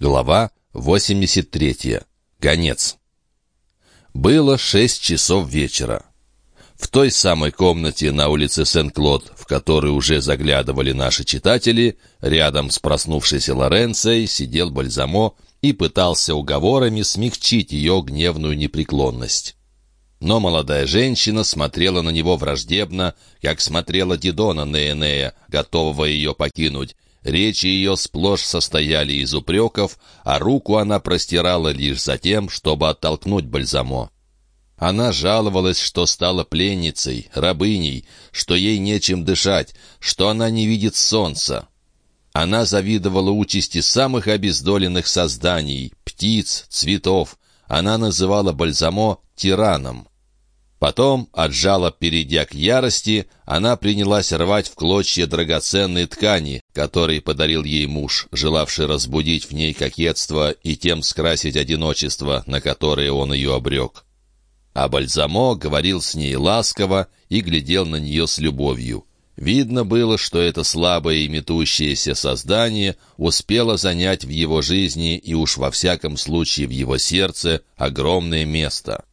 Глава 83. Гонец. Было шесть часов вечера. В той самой комнате на улице Сен-Клод, в которую уже заглядывали наши читатели, рядом с проснувшейся Лоренцией сидел Бальзамо и пытался уговорами смягчить ее гневную непреклонность. Но молодая женщина смотрела на него враждебно, как смотрела Дидона на Энея, готового ее покинуть, Речи ее сплошь состояли из упреков, а руку она простирала лишь за тем, чтобы оттолкнуть Бальзамо. Она жаловалась, что стала пленницей, рабыней, что ей нечем дышать, что она не видит солнца. Она завидовала участи самых обездоленных созданий, птиц, цветов. Она называла Бальзамо тираном. Потом, от жала перейдя к ярости, она принялась рвать в клочья драгоценные ткани, которые подарил ей муж, желавший разбудить в ней кокетство и тем скрасить одиночество, на которое он ее обрек. А Бальзамо говорил с ней ласково и глядел на нее с любовью. Видно было, что это слабое и метущееся создание успело занять в его жизни и уж во всяком случае в его сердце огромное место.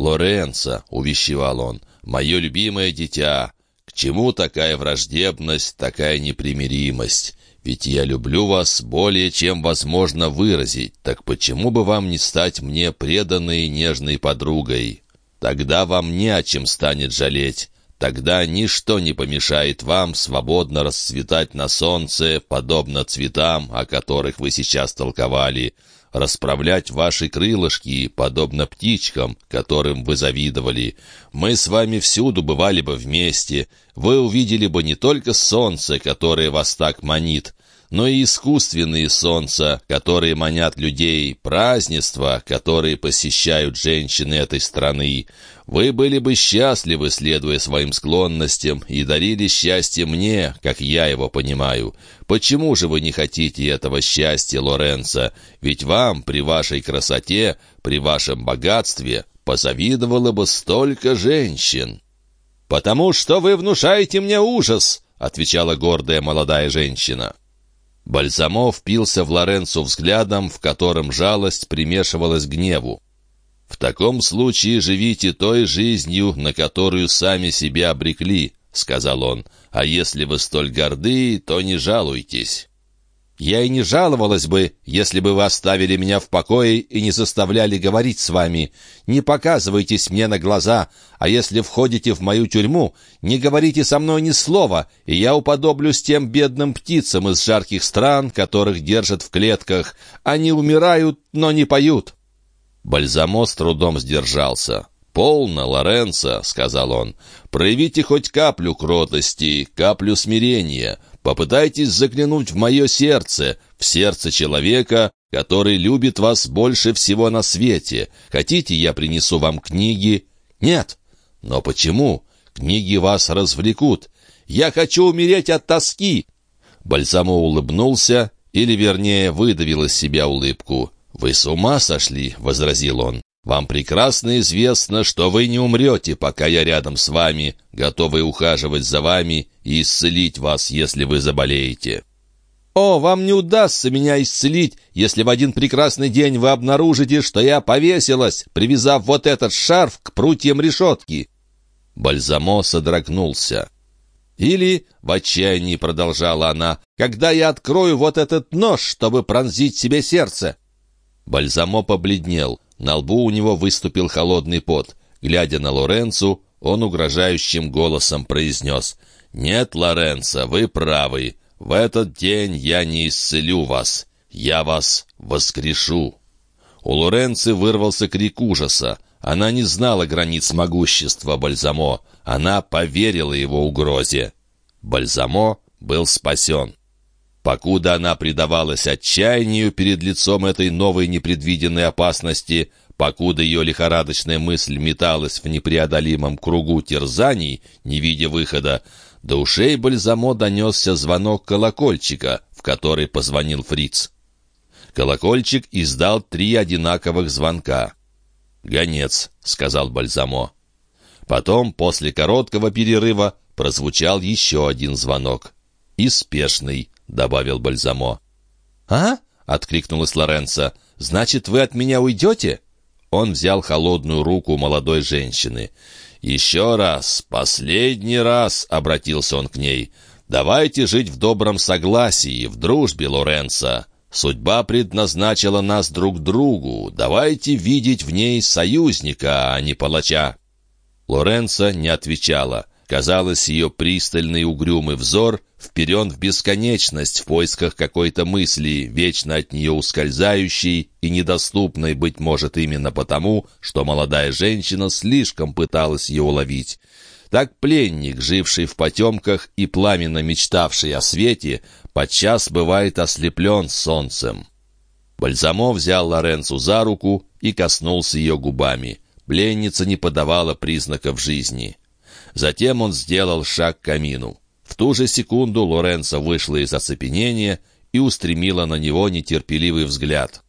«Лоренцо», — увещевал он, — «мое любимое дитя, к чему такая враждебность, такая непримиримость? Ведь я люблю вас более, чем возможно выразить, так почему бы вам не стать мне преданной и нежной подругой? Тогда вам не о чем станет жалеть». Тогда ничто не помешает вам свободно расцветать на солнце, подобно цветам, о которых вы сейчас толковали, расправлять ваши крылышки, подобно птичкам, которым вы завидовали. Мы с вами всюду бывали бы вместе. Вы увидели бы не только солнце, которое вас так манит, но и искусственные солнца, которые манят людей, празднества, которые посещают женщины этой страны. Вы были бы счастливы, следуя своим склонностям, и дарили счастье мне, как я его понимаю. Почему же вы не хотите этого счастья, Лоренцо? Ведь вам, при вашей красоте, при вашем богатстве, позавидовало бы столько женщин». «Потому что вы внушаете мне ужас», — отвечала гордая молодая женщина. Бальзамо впился в Лоренцо взглядом, в котором жалость примешивалась к гневу. «В таком случае живите той жизнью, на которую сами себя обрекли», — сказал он. «А если вы столь горды, то не жалуйтесь». Я и не жаловалась бы, если бы вы оставили меня в покое и не заставляли говорить с вами. Не показывайтесь мне на глаза, а если входите в мою тюрьму, не говорите со мной ни слова, и я уподоблюсь тем бедным птицам из жарких стран, которых держат в клетках. Они умирают, но не поют». Бальзамо с трудом сдержался. «Полно, Лоренцо», — сказал он, — «проявите хоть каплю кротости, каплю смирения. Попытайтесь заглянуть в мое сердце, в сердце человека, который любит вас больше всего на свете. Хотите, я принесу вам книги? Нет. Но почему? Книги вас развлекут. Я хочу умереть от тоски. Бальзамо улыбнулся, или, вернее, выдавил из себя улыбку. «Вы с ума сошли?» — возразил он. Вам прекрасно известно, что вы не умрете, пока я рядом с вами, готовый ухаживать за вами и исцелить вас, если вы заболеете. О, вам не удастся меня исцелить, если в один прекрасный день вы обнаружите, что я повесилась, привязав вот этот шарф к прутьям решетки. Бальзамо содрогнулся. Или, в отчаянии продолжала она, когда я открою вот этот нож, чтобы пронзить себе сердце. Бальзамо побледнел. На лбу у него выступил холодный пот. Глядя на Лоренцу, он угрожающим голосом произнес «Нет, Лоренцо, вы правы. В этот день я не исцелю вас. Я вас воскрешу». У Лоренци вырвался крик ужаса. Она не знала границ могущества Бальзамо. Она поверила его угрозе. Бальзамо был спасен. Покуда она предавалась отчаянию перед лицом этой новой непредвиденной опасности, покуда ее лихорадочная мысль металась в непреодолимом кругу терзаний, не видя выхода, до ушей Бальзамо донесся звонок колокольчика, в который позвонил фриц. Колокольчик издал три одинаковых звонка. «Гонец», — сказал Бальзамо. Потом, после короткого перерыва, прозвучал еще один звонок. И добавил Бальзамо. «А?» —— откликнулась Лоренцо. «Значит, вы от меня уйдете?» Он взял холодную руку молодой женщины. «Еще раз, последний раз», — обратился он к ней, — «давайте жить в добром согласии, в дружбе, Лоренцо. Судьба предназначила нас друг другу. Давайте видеть в ней союзника, а не палача». Лоренцо не отвечала. Казалось, ее пристальный угрюмый взор вперен в бесконечность в поисках какой-то мысли, вечно от нее ускользающей и недоступной, быть может, именно потому, что молодая женщина слишком пыталась ее уловить. Так пленник, живший в потемках и пламенно мечтавший о свете, подчас бывает ослеплен солнцем. Бальзамо взял Лоренцу за руку и коснулся ее губами. Пленница не подавала признаков жизни. Затем он сделал шаг к камину. В ту же секунду Лоренцо вышла из оцепенения и устремила на него нетерпеливый взгляд.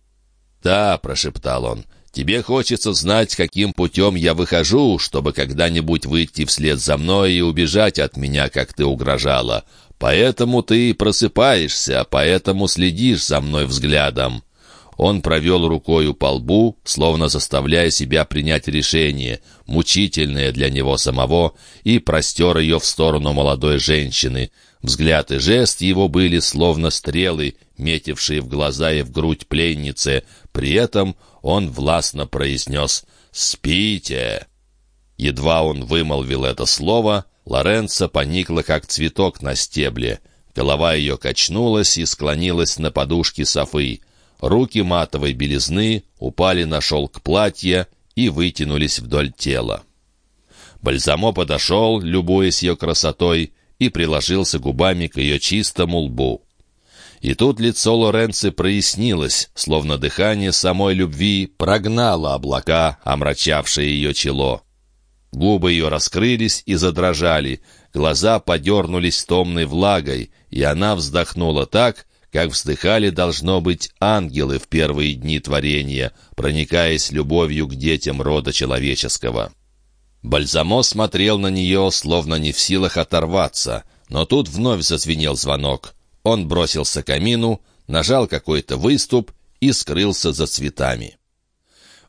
«Да», — прошептал он, — «тебе хочется знать, каким путем я выхожу, чтобы когда-нибудь выйти вслед за мной и убежать от меня, как ты угрожала. Поэтому ты просыпаешься, поэтому следишь за мной взглядом. Он провел рукою по лбу, словно заставляя себя принять решение, мучительное для него самого, и простер ее в сторону молодой женщины. Взгляд и жест его были словно стрелы, метившие в глаза и в грудь пленницы. При этом он властно произнес «Спите!». Едва он вымолвил это слово, Лоренцо поникла, как цветок на стебле. Голова ее качнулась и склонилась на подушке Софы. Руки матовой белизны упали на шелк платья и вытянулись вдоль тела. Бальзамо подошел, любуясь ее красотой, и приложился губами к ее чистому лбу. И тут лицо Лоренци прояснилось, словно дыхание самой любви прогнало облака, омрачавшие ее чело. Губы ее раскрылись и задрожали, глаза подернулись томной влагой, и она вздохнула так, как вздыхали, должно быть, ангелы в первые дни творения, проникаясь любовью к детям рода человеческого. Бальзамо смотрел на нее, словно не в силах оторваться, но тут вновь зазвенел звонок. Он бросился к камину, нажал какой-то выступ и скрылся за цветами.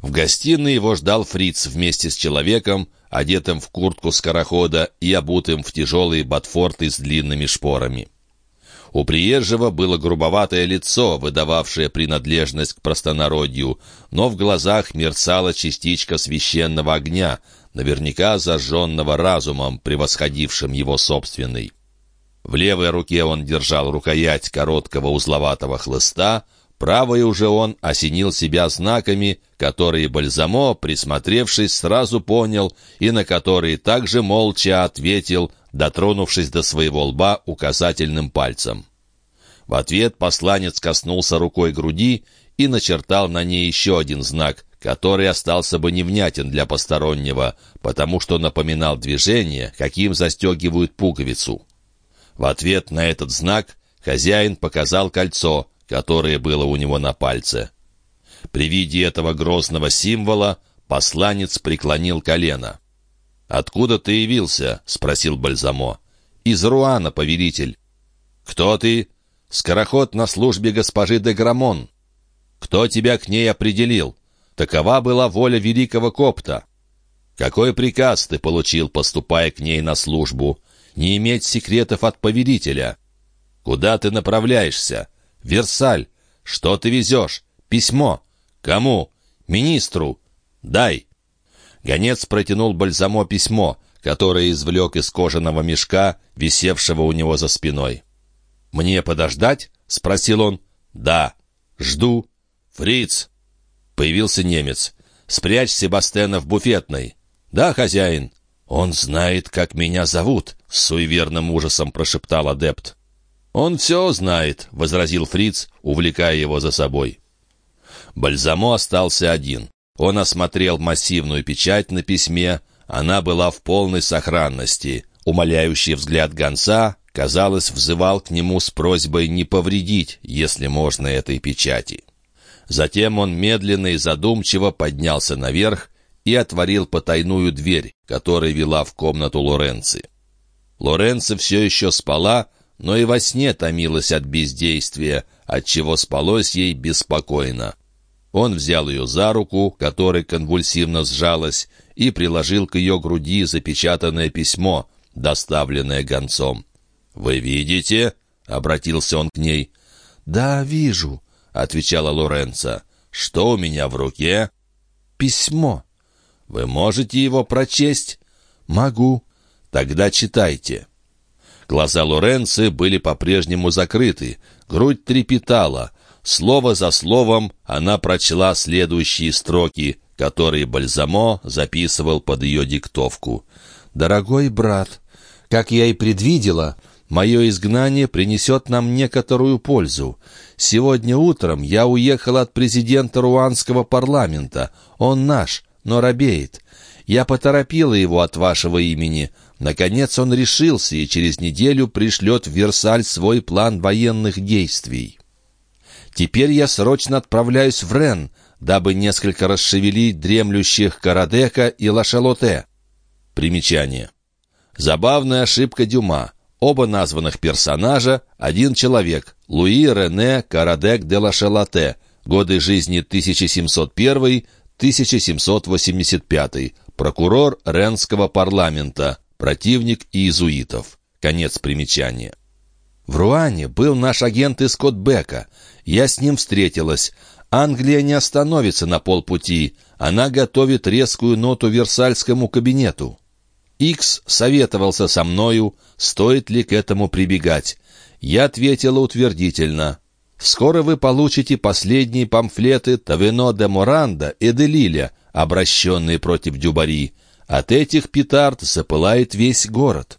В гостиной его ждал фриц вместе с человеком, одетым в куртку скорохода и обутым в тяжелые ботфорты с длинными шпорами. У приезжего было грубоватое лицо, выдававшее принадлежность к простонародью, но в глазах мерцала частичка священного огня, наверняка зажженного разумом, превосходившим его собственный. В левой руке он держал рукоять короткого узловатого хлыста, правой уже он осенил себя знаками, которые Бальзамо, присмотревшись, сразу понял и на которые также молча ответил дотронувшись до своего лба указательным пальцем. В ответ посланец коснулся рукой груди и начертал на ней еще один знак, который остался бы невнятен для постороннего, потому что напоминал движение, каким застегивают пуговицу. В ответ на этот знак хозяин показал кольцо, которое было у него на пальце. При виде этого грозного символа посланец преклонил колено. «Откуда ты явился?» — спросил Бальзамо. «Из Руана, повелитель». «Кто ты?» «Скороход на службе госпожи де Грамон». «Кто тебя к ней определил?» «Такова была воля великого копта». «Какой приказ ты получил, поступая к ней на службу? Не иметь секретов от повелителя?» «Куда ты направляешься?» «Версаль». «Что ты везешь?» «Письмо». «Кому?» «Министру». «Дай». Гонец протянул Бальзамо письмо, которое извлек из кожаного мешка, висевшего у него за спиной. «Мне подождать?» — спросил он. «Да». «Жду». «Фриц!» Появился немец. «Спрячь Себастена в буфетной». «Да, хозяин». «Он знает, как меня зовут», — с суеверным ужасом прошептал адепт. «Он все знает», — возразил Фриц, увлекая его за собой. Бальзамо остался один. Он осмотрел массивную печать на письме. Она была в полной сохранности. Умоляющий взгляд гонца, казалось, взывал к нему с просьбой не повредить, если можно, этой печати. Затем он медленно и задумчиво поднялся наверх и отворил потайную дверь, которая вела в комнату Лоренци. Лоренци все еще спала, но и во сне томилась от бездействия, отчего спалось ей беспокойно. Он взял ее за руку, которая конвульсивно сжалась, и приложил к ее груди запечатанное письмо, доставленное гонцом. «Вы видите?» — обратился он к ней. «Да, вижу», — отвечала Лоренца. «Что у меня в руке?» «Письмо». «Вы можете его прочесть?» «Могу». «Тогда читайте». Глаза Лоренцы были по-прежнему закрыты, грудь трепетала. Слово за словом она прочла следующие строки, которые Бальзамо записывал под ее диктовку. «Дорогой брат, как я и предвидела, мое изгнание принесет нам некоторую пользу. Сегодня утром я уехал от президента руанского парламента. Он наш, но робеет. Я поторопила его от вашего имени. Наконец он решился и через неделю пришлет в Версаль свой план военных действий. Теперь я срочно отправляюсь в Рен, дабы несколько расшевелить дремлющих Карадека и Лашалоте. Примечание. Забавная ошибка Дюма. Оба названных персонажа — один человек — Луи Рене Карадек де Лашалоте, годы жизни 1701-1785, прокурор Ренского парламента, противник иезуитов. Конец примечания. В Руане был наш агент из Котбека. Я с ним встретилась. Англия не остановится на полпути. Она готовит резкую ноту Версальскому кабинету. Икс советовался со мною, стоит ли к этому прибегать. Я ответила утвердительно. «Скоро вы получите последние памфлеты Тавино де Моранда и де Лиля, обращенные против Дюбари. От этих петард запылает весь город.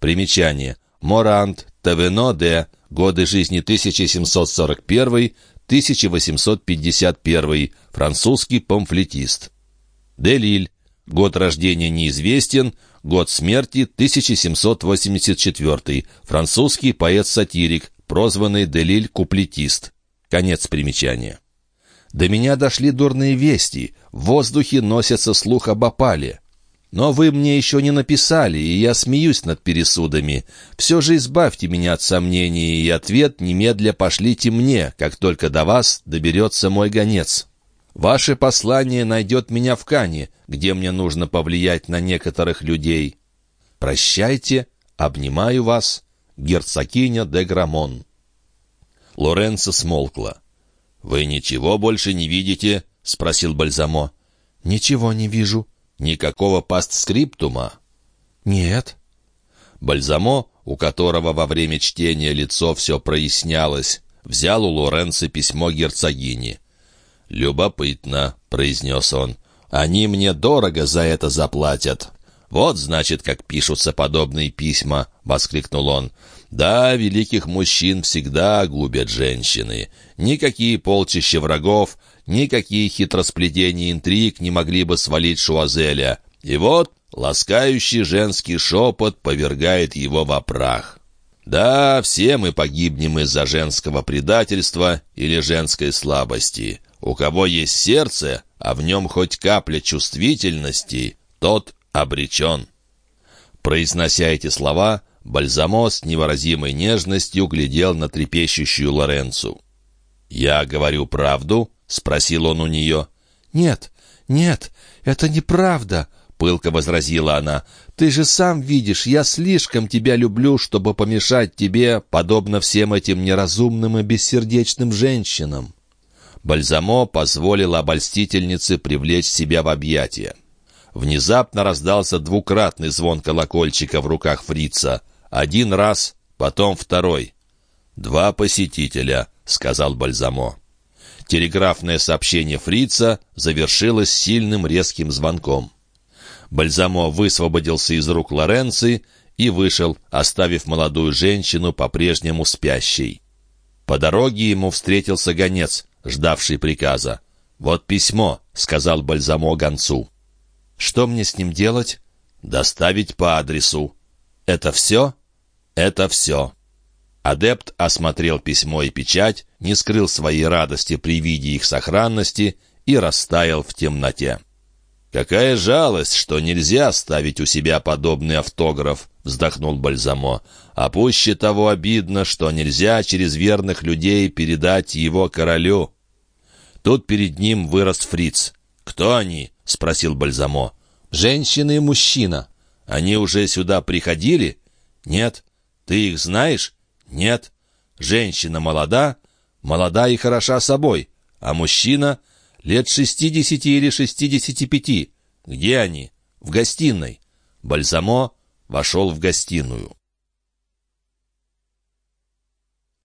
Примечание. Морант, Тавено де, годы жизни 1741-1851, французский памфлетист. Делиль, год рождения неизвестен, год смерти 1784, французский поэт-сатирик, прозванный Делиль-куплетист. Конец примечания. До меня дошли дурные вести, в воздухе носится слух об опале. Но вы мне еще не написали, и я смеюсь над пересудами. Все же избавьте меня от сомнений, и ответ немедля пошлите мне, как только до вас доберется мой гонец. Ваше послание найдет меня в Кане, где мне нужно повлиять на некоторых людей. Прощайте, обнимаю вас, герцогиня де Грамон. Лоренцо смолкла. «Вы ничего больше не видите?» — спросил Бальзамо. «Ничего не вижу», Никакого пастскриптума? Нет. Бальзамо, у которого во время чтения лицо все прояснялось, взял у Лоренцо письмо герцогини. «Любопытно», — произнес он. «Они мне дорого за это заплатят». «Вот, значит, как пишутся подобные письма», — воскликнул он. «Да, великих мужчин всегда губят женщины. Никакие полчища врагов, Никакие хитросплетения интриг не могли бы свалить Шуазеля. И вот ласкающий женский шепот повергает его во прах. Да, все мы погибнем из-за женского предательства или женской слабости. У кого есть сердце, а в нем хоть капля чувствительности, тот обречен. Произнося эти слова, Бальзамо с невыразимой нежностью глядел на трепещущую Лоренцу. «Я говорю правду?» — спросил он у нее. «Нет, нет, это неправда», — пылко возразила она. «Ты же сам видишь, я слишком тебя люблю, чтобы помешать тебе, подобно всем этим неразумным и бессердечным женщинам». Бальзамо позволил обольстительнице привлечь себя в объятия. Внезапно раздался двукратный звон колокольчика в руках фрица. Один раз, потом второй. «Два посетителя», — сказал Бальзамо. Телеграфное сообщение фрица завершилось сильным резким звонком. Бальзамо высвободился из рук Лоренци и вышел, оставив молодую женщину по-прежнему спящей. По дороге ему встретился гонец, ждавший приказа. «Вот письмо», — сказал Бальзамо гонцу. «Что мне с ним делать?» «Доставить по адресу». «Это все?» «Это все». Адепт осмотрел письмо и печать, не скрыл своей радости при виде их сохранности и растаял в темноте. «Какая жалость, что нельзя ставить у себя подобный автограф», — вздохнул Бальзамо. «А пуще того обидно, что нельзя через верных людей передать его королю». Тут перед ним вырос фриц. «Кто они?» — спросил Бальзамо. «Женщина и мужчина». «Они уже сюда приходили?» «Нет». «Ты их знаешь?» «Нет». «Женщина молода?» «Молода и хороша собой». «А мужчина?» «Лет шестидесяти или шестидесяти пяти». «Где они?» «В гостиной». Бальзамо вошел в гостиную.